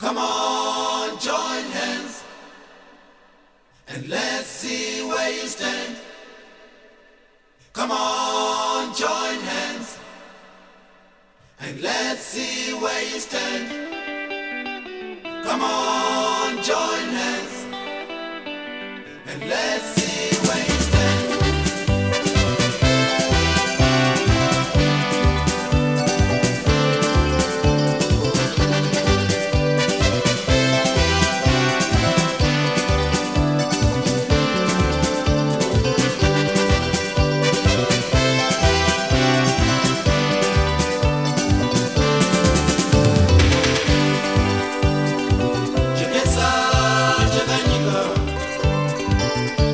Come on, join hands and let's see where you stand. Come on, join hands and let's see where you stand. Come on, join hands and let's see.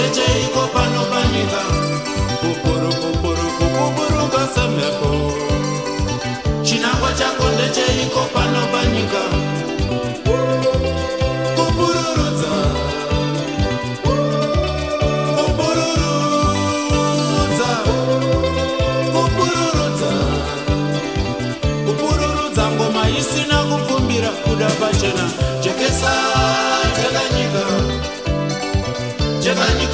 ndecheiko pano panyika kukurukukurukukukurukasamepo chinangwa chako ndecheiko pano panyika Isina kupfumbira kuda pachena jekesa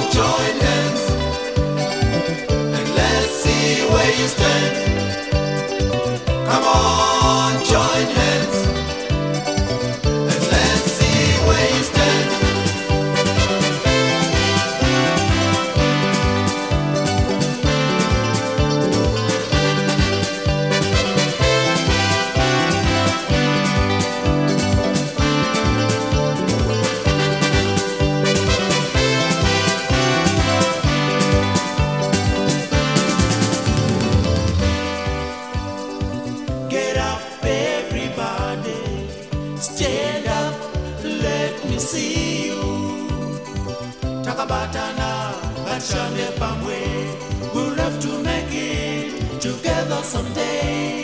join hands, and let's see where you stand. Come on. stand up, let me see you. We'll have to make it together someday.